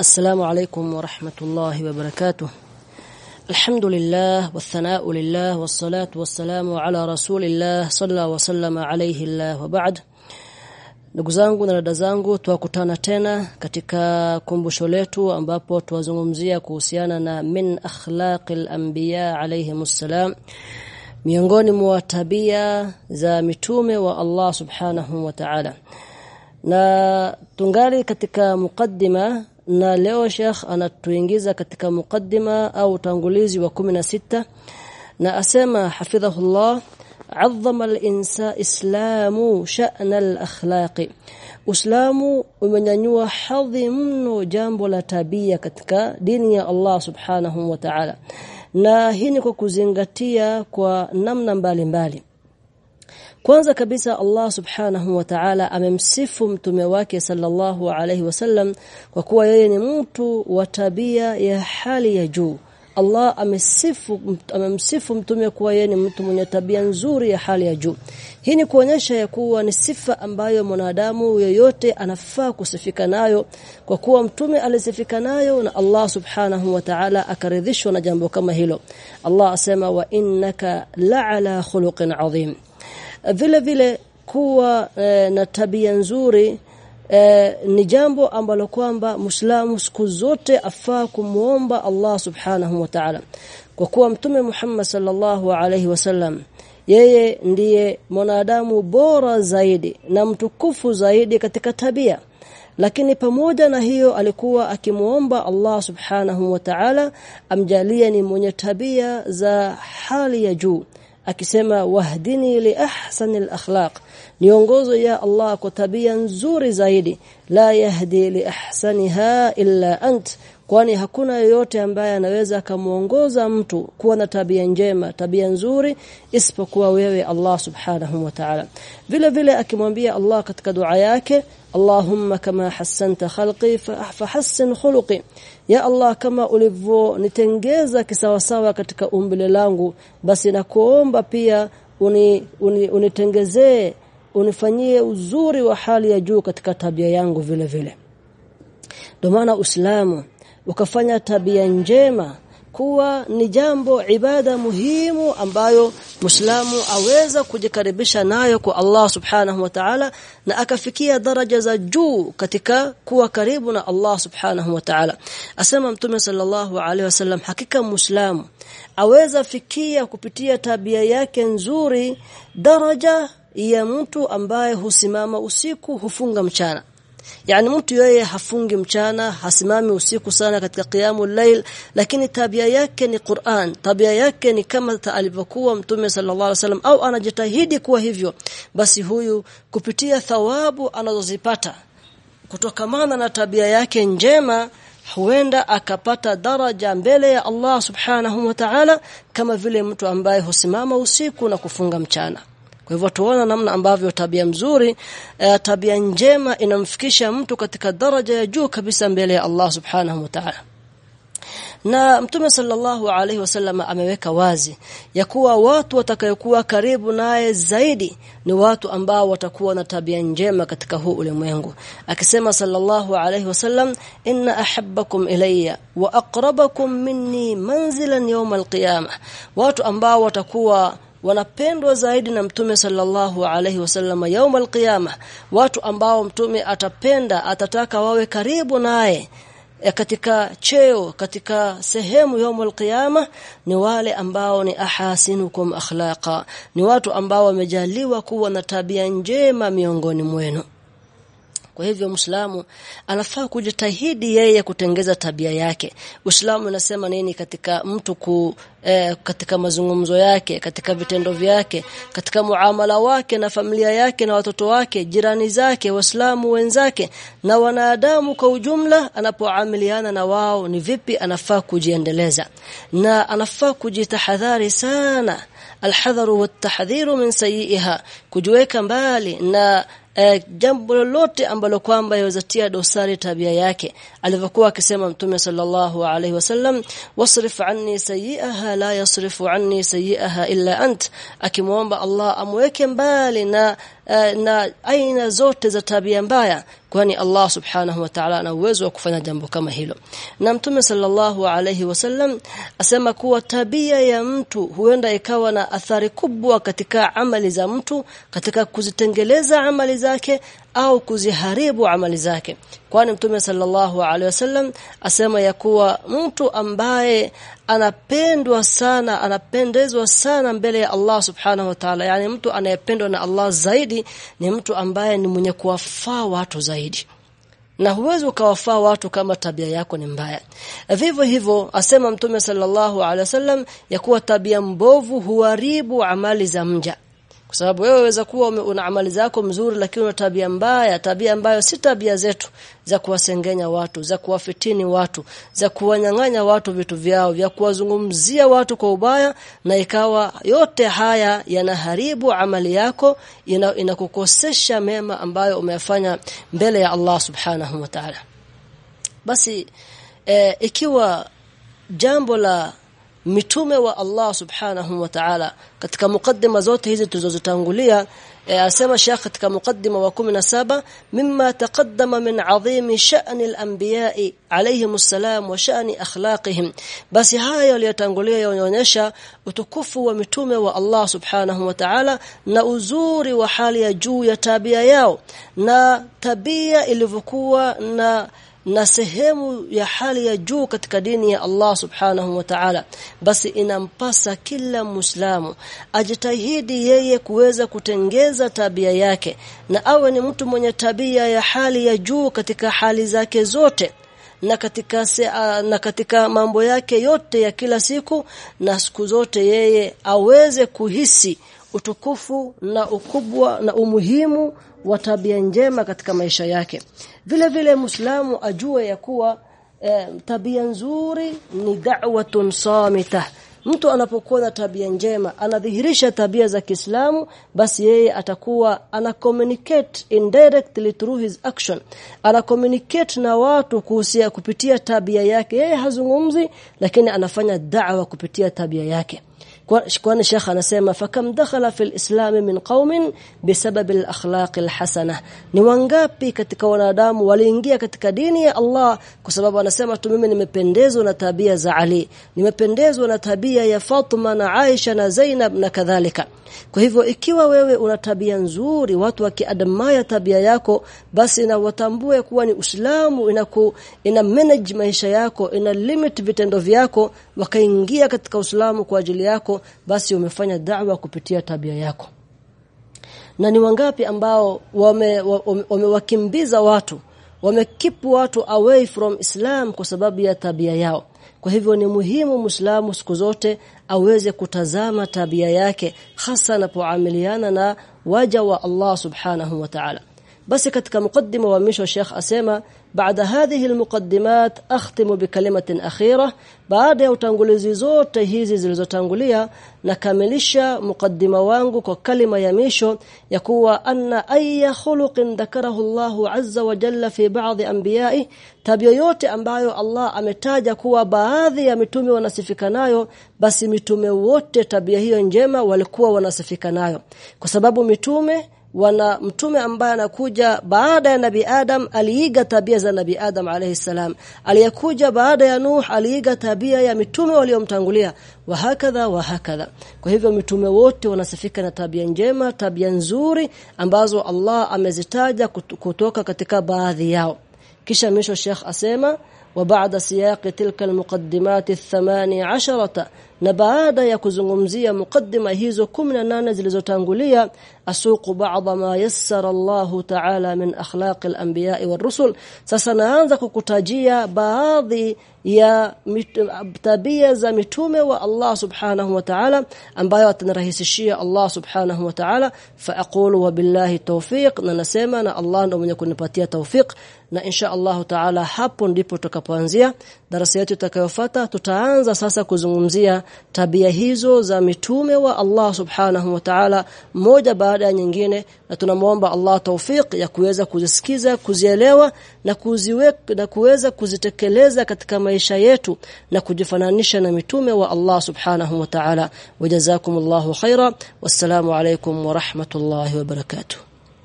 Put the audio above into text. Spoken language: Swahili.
السلام عليكم ورحمة الله وبركاته الحمد لله والثناء لله والصلاة والسلام على رسول الله صلى وسلم عليه الله وبعد Ndugu zangu na dada zangu tuwakutana tena katika kumbusho letu ambapo tuwazungumzia kuhusiana na min akhlaqil anbiya alayhimussalam miongoni mwa tabia za mitume wa Allah subhanahu wa ta'ala na tungali katika mukaddima na leo Sheikh anatuingiza katika mukaddima au utangulizi wa 16 na asema hafidhahullah عظم الانسان islamu sha'na al-akhlaq Uislamu umenyanyua hadhi mno jambo la tabia katika dini ya Allah Subhanahu wa Ta'ala na hii ni kwa kuzingatia kwa namna mbalimbali mbali. Kwanza kabisa Allah Subhanahu wa Ta'ala amemsifu mtume wake sallallahu alayhi wasallam kwa kuwa yeye ni mtu wa tabia ya hali ya juu Allah amesifu amemsifu mtume kuwa yeye ni mtu mwenye tabia nzuri ya hali ya juu. Hii ni kuonyesha ya kuwa ni sifa ambayo mwanadamu yeyote anafaa kusifika nayo kwa kuwa mtume alisifika nayo na Allah Subhanahu wa Ta'ala akaridhishwa na jambo kama hilo. Allah asema wa innaka la'ala khuluqin adhim. Vile vile kuwa e, na tabia nzuri e, ni jambo ambalo kwamba Muislamu siku zote afaa kumuomba Allah Subhanahu wa Ta'ala. Kwa kuwa mtume Muhammad sallallahu alaihi wasallam yeye ndiye mwanadamu bora zaidi na mtukufu zaidi katika tabia. Lakini pamoja na hiyo alikuwa akimuomba Allah Subhanahu wa Ta'ala amjalie ni mwenye tabia za hali ya juu akisema wahdini li ahsanil akhlaq niongozo ya Allah kwa tabia nzuri zaidi la yahdi li ahsaniha illa ant kwani hakuna yoyote ambaye anaweza akamuongoza mtu kuwa na tabia njema tabia nzuri isipokuwa wewe Allah subhanahu wa ta'ala. Vile vile akimwambia Allah katika dua yake Allahumma kama hassanta khalqi fahassin khuluqi. Ya Allah kama ulivyonitengeza kisawasawa katika umbile langu basi nakuomba pia uni, uni, unitengezee unifanyie uzuri wa hali ya juu katika tabia yangu vile vile. Ndio maana Uislamu ukafanya tabia njema kuwa ni jambo ibada muhimu ambayo Muislamu aweza kujikaribisha nayo kwa Allah Subhanahu wa Ta'ala na akafikia daraja za juu katika kuwa karibu na Allah Subhanahu wa Ta'ala. Asema Mtume sallallahu alaihi wasallam hakika Muislamu aweza fikia kupitia tabia yake nzuri daraja ya mtu ambaye husimama usiku hufunga mchana yani mtu yeye hafungi mchana hasimami usiku sana katika qiyamul layl lakini tabia yake ni Qur'an. Tabia yake ni kama alivyokuwa mtume sallallahu alaihi wasallam au anajitahidi kuwa hivyo basi huyu kupitia thawabu anazozipata kutokamana na tabia yake njema huenda akapata daraja mbele ya Allah subhanahu wa ta'ala kama vile mtu ambaye husimama usiku na kufunga mchana kwa hivyo tuona namna ambavyo tabia mzuri eh, tabia njema inamfikisha mtu katika daraja ya juu kabisa mbele ya Allah Subhanahu wa Ta'ala. Na Mtume sallallahu alaihi wasallam ameweka wazi ya kuwa watu watakayokuwa karibu naye zaidi ni watu ambao watakuwa na tabia njema katika huu ulimwengu. Akisema sallallahu alaihi wasallam inna ahabbakum ilayya wa aqrabakum minni manzilan yawm alqiyamah. Watu ambao watakuwa wanapendwa zaidi na mtume sallallahu alaihi wasallam yaum alqiyama. Watu ambao mtume atapenda atataka wawe karibu naye katika cheo katika sehemu يوم القيامه ni wale ambao ni ahasinukum akhlaqa. Ni watu ambao wamejaliwa kuwa na tabia njema miongoni mwenu kwa hivyo Muislamu anafaa kujitahidi yeye kutengeza tabia yake. Uislamu unasema nini katika mtu ku eh, katika mazungumzo yake, katika vitendo vyake, katika muamala wake na familia yake na watoto wake, jirani zake, waislamu wenzake na wanadamu kwa ujumla anapoamiliana na wao ni vipi anafaa kujiendeleza. Na anafaa kujitahadhari sana alhadharu watahdhiru min sayiha kujiweka mbali na eh, jambo lolote ambalo kwamba yawezatia dosari tabia yake alivyokuwa akisema mtume sallallahu alaihi wasallam wasrif anni sayi'aha la yasrifu anni sayi'aha illa ant akimwomba Allah amweke mbali na uh, na aina zote za tabia mbaya kwani Allah subhanahu wa ta'ala ana uwezo wa kufanya jambo kama hilo. Na mtume sallallahu alayhi wasallam asema kuwa tabia ya mtu huenda ikawa na athari kubwa katika amali za mtu katika kuzitengeleza amali zake au kuziharibu amali zake. Kwani mtume sallallahu alaihi wasallam asema ya kuwa mtu ambaye anapendwa sana anapendezwa sana mbele ya Allah subhanahu wa ta'ala yani mtu anayependwa na Allah zaidi ni mtu ambaye ni mwenye kuwafaa watu zaidi. Na huwezi ukawafaa watu kama tabia yako ni mbaya. Vivyo hivyo asema mtume sallallahu alaihi wasallam ya kuwa tabia mbovu huharibu amali za mja kwa sababu wewe waweza kuwa una amali zako mzuri lakini una tabia mbaya tabia ambayo si tabia zetu za kuwasengenya watu za kuwafitini watu za kuwanyang'anya watu vitu vyao vya kuwazungumzia watu kwa ubaya na ikawa yote haya yanaharibu amali yako inakukosesha ina mema ambayo umeyafanya mbele ya Allah subhanahu wa ta'ala. Basi e, ikiwa jambo la mitume wa Allah subhanahu wa ta'ala. Katika mukaddima zote hizi tulizozitangulia asema Sheikh katika mukaddima wa 17 mimma taqaddama min adhim sha'n al-anbiya'i alayhim assalam wa sha'n akhlaqihim. Basi haya yaliyotangulia yanaonyesha utukufu wa mitume wa Allah subhanahu wa ta'ala na uzuri wa hali ya juu ya tabia yao. Na tabia ilivyokuwa na na sehemu ya hali ya juu katika dini ya Allah subhanahu wa ta'ala basi inampasa kila muislamu ajitahidi yeye kuweza kutengeza tabia yake na awe ni mtu mwenye tabia ya hali ya juu katika hali zake zote na katika na katika mambo yake yote ya kila siku na siku zote yeye aweze kuhisi utukufu na ukubwa na umuhimu wa tabia njema katika maisha yake. Vile vile muislamu ajue ya kuwa e, tabia nzuri ni da'watun samita mtu anapokuwa na tabia njema anadhihirisha tabia za Kiislamu basi yeye atakuwa ana communicate indirectly through his action. Ana communicate na watu kuhusia kupitia tabia yake. Yeye hazungumzi lakini anafanya da'wa kupitia tabia yake kwani Sheikh anasema fakam dakhala fil islam min qaumin bisabab al akhlaq al hasana. Ni wangapi katika wanadamu waliingia katika dini ya Allah kwa sababu anasema tu mimi nimependezwa na tabia za Ali nimependezwa na tabia ya Fatima na Aisha na Zainab na kadhalika. Kwa hivyo ikiwa wewe una tabia nzuri watu wakiadamaya tabia yako basi na watambue kuwa ni Uislamu inaku ina manage maisha yako ina limit vitendo vyako wakaingia katika Uislamu kwa ajili yako basi umefanya da'wa kupitia tabia yako. Na ni wangapi ambao wamewakimbiza wame, wame watu wamekeep watu away from Islam kwa sababu ya tabia yao. Kwa hivyo ni muhimu Muislamu siku zote aweze kutazama tabia yake hasa anapoamiliana na waja wa Allah Subhanahu wa Ta'ala basi katika mukaddima wa misho Sheikh asema baada hadhihi almuqaddimat akhtimu bikalimatin akhira baada ya utangulizi zote hizi zilizotangulia nakamilisha mukaddima wangu kwa kalima ya misho ya kuwa anna ayya khuluqin dhakarahu Allahu azza wa jalla fi ba'dhi anbiya'i tabia yote ambayo Allah ametaja kuwa baadhi ya mitume wanasifika nayo basi mitume wote tabia hiyo njema walikuwa wanasifika nayo kwa sababu mitume wana mtume ambaye anakuja baada ya nabi Adam aliiga tabia za nabi Adam alayhi salam. Aliyekuja baada ya Nuh aliiga tabia ya mitume waliomtangulia. Wa hakadha wa hakadha. Kwa hivyo mitume wote wanasifika na tabia njema tabia nzuri ambazo Allah amezitaja kutoka katika baadhi yao kisha mwisho Sheikh asema wa baada siyaqi tilka almuqaddimat ath-18 na baada ya kuzungumzia mukaddima hizo 18 zilizotangulia asuqu baadha ma yassara Allahu ta'ala min akhlaq al-anbiya war-rusul. Sasa naanza kukutajia baadhi ya tabia za mitume wa Allah subhanahu wa ta'ala ambayo atanirahisishia Allah subhanahu wa ta'ala. Fa aqulu wa billahi tawfiq na nasema na Allah ndo mwenye kunipatia tawfiq na insha Allahu ta'ala hapo ndipo tutakapoanzia darasa yetu itakayofuata. Tutaanza sasa kuzungumzia tabia hizo za mitume wa Allah subhanahu wa ta'ala moja baada ya nyingine na tunamuomba Allah tawfik ya kuweza kuzisikiza kuzielewa na kuziweka na kuweza kuzitekeleza katika maisha yetu na kujifananisha na mitume wa Allah subhanahu wa ta'ala. Wajazakumullahu khaira wassalamu alaykum wa rahmatullahi wa barakatuh